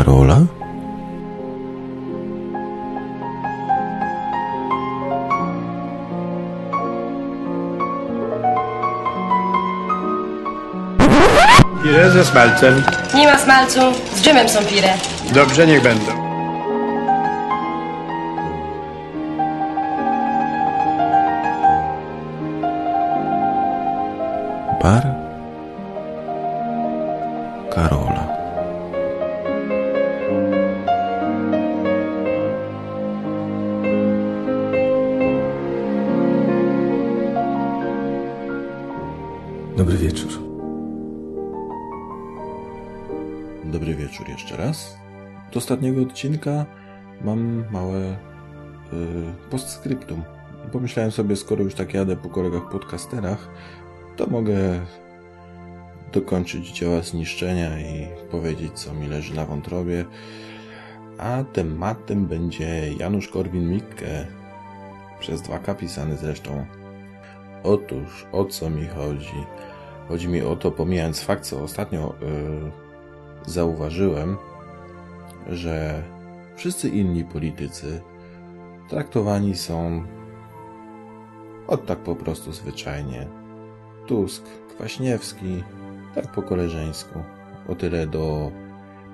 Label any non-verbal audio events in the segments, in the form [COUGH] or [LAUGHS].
Karola? Pire ze smalcem. Nie ma smalcu, z dżemem są pire. Dobrze, niech będą. Bar Karola. Dobry wieczór jeszcze raz. Do ostatniego odcinka mam małe y, postscriptum. Pomyślałem sobie, skoro już tak jadę po kolegach podcasterach, to mogę dokończyć dzieła zniszczenia i powiedzieć, co mi leży na wątrobie. A tematem będzie Janusz Korwin-Mikke, przez 2K pisany zresztą. Otóż, o co mi chodzi? Chodzi mi o to, pomijając fakt, co ostatnio yy, zauważyłem, że wszyscy inni politycy traktowani są od tak po prostu zwyczajnie. Tusk, Kwaśniewski, tak po koleżeńsku. O tyle do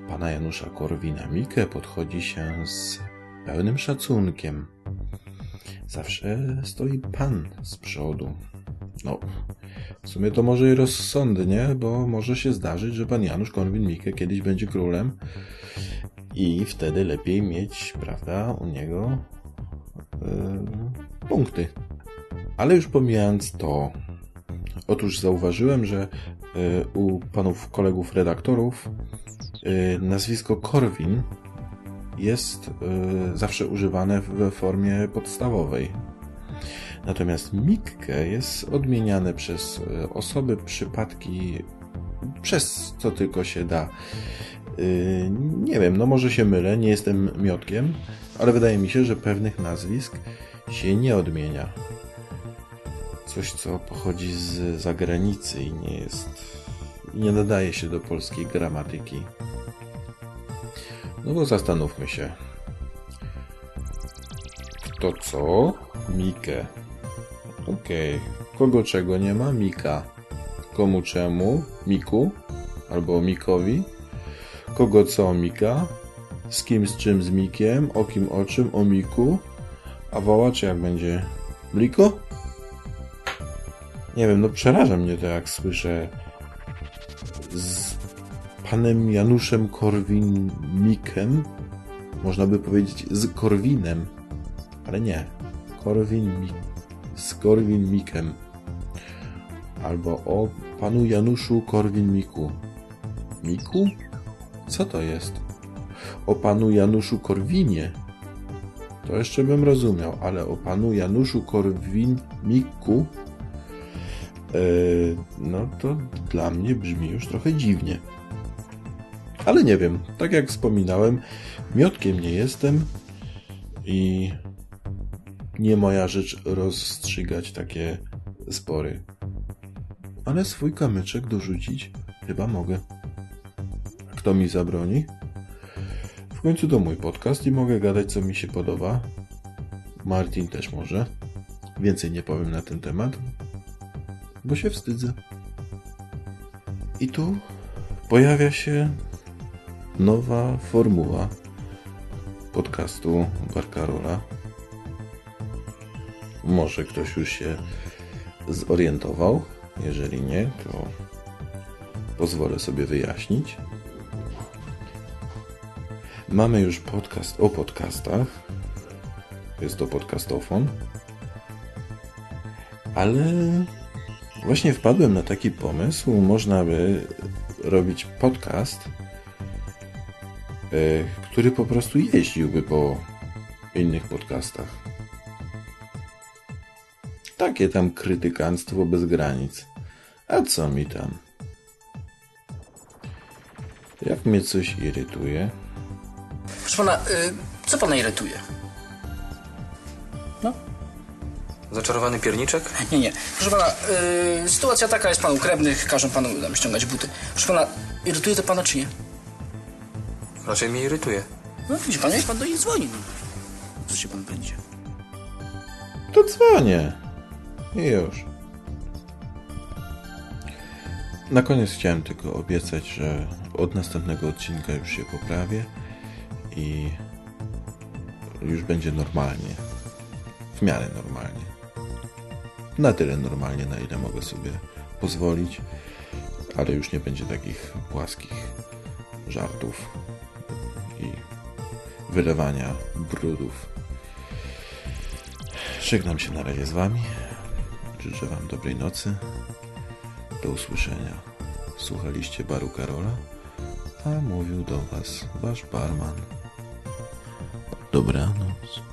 pana Janusza Korwina-Mikke podchodzi się z pełnym szacunkiem. Zawsze stoi pan z przodu. No, w sumie to może i rozsądnie, bo może się zdarzyć, że pan Janusz Korwin-Mikke kiedyś będzie królem i wtedy lepiej mieć, prawda, u niego yy, punkty. Ale już pomijając to, otóż zauważyłem, że y, u panów kolegów redaktorów y, nazwisko Korwin jest y, zawsze używane w formie podstawowej. Natomiast Mikke jest odmieniane przez osoby, przypadki, przez co tylko się da. Nie wiem, no może się mylę, nie jestem miotkiem, ale wydaje mi się, że pewnych nazwisk się nie odmienia coś, co pochodzi z zagranicy i nie jest. nie nadaje się do polskiej gramatyki. No bo zastanówmy się. Kto co? Mikę. Okej. Okay. Kogo czego nie ma? Mika. Komu czemu? Miku? Albo Mikowi? Kogo co? Mika? Z kim z czym z Mikiem? O kim o czym? O Miku? A woła czy jak będzie? Bliko? Nie wiem, no przeraża mnie to, jak słyszę z panem Januszem Korwin-Mikem, można by powiedzieć z Korwinem, ale nie, Korwin z Korwin-Mikem, albo o panu Januszu Korwin-Miku. Miku? Co to jest? O panu Januszu Korwinie. To jeszcze bym rozumiał, ale o panu Januszu Korwin-Miku E, no to dla mnie brzmi już trochę dziwnie. Ale nie wiem, tak jak wspominałem, miotkiem nie jestem i nie moja rzecz rozstrzygać takie spory. Ale swój kamyczek dorzucić chyba mogę. Kto mi zabroni? W końcu to mój podcast i mogę gadać co mi się podoba. Martin też może. Więcej nie powiem na ten temat, bo się wstydzę. I tu pojawia się nowa formuła podcastu Barkarola. Może ktoś już się zorientował. Jeżeli nie, to pozwolę sobie wyjaśnić. Mamy już podcast o podcastach. Jest to podcastofon. Ale Właśnie wpadłem na taki pomysł, można by robić podcast, e, który po prostu jeździłby po innych podcastach. Takie tam krytykanstwo bez granic. A co mi tam? Jak mnie coś irytuje? Proszę pana, y, co pana irytuje? Zaczarowany pierniczek? [LAUGHS] Nie, nie. Proszę pana, yy, sytuacja taka jest panu krewnych, każą panu tam ściągać buty. Proszę pana, irytuje to pana czy nie? Raczej mnie irytuje. No widzi pan, niech pan do nich dzwoni. No. Co się pan będzie? To dzwonię. I już. Na koniec chciałem tylko obiecać, że od następnego odcinka już się poprawię i już będzie normalnie. W miarę normalnie. Na tyle normalnie, na ile mogę sobie pozwolić, ale już nie będzie takich płaskich żartów i wylewania brudów. Żegnam się na razie z Wami. Życzę Wam dobrej nocy. Do usłyszenia. Słuchaliście baru Karola, a mówił do Was Wasz barman. Dobranoc.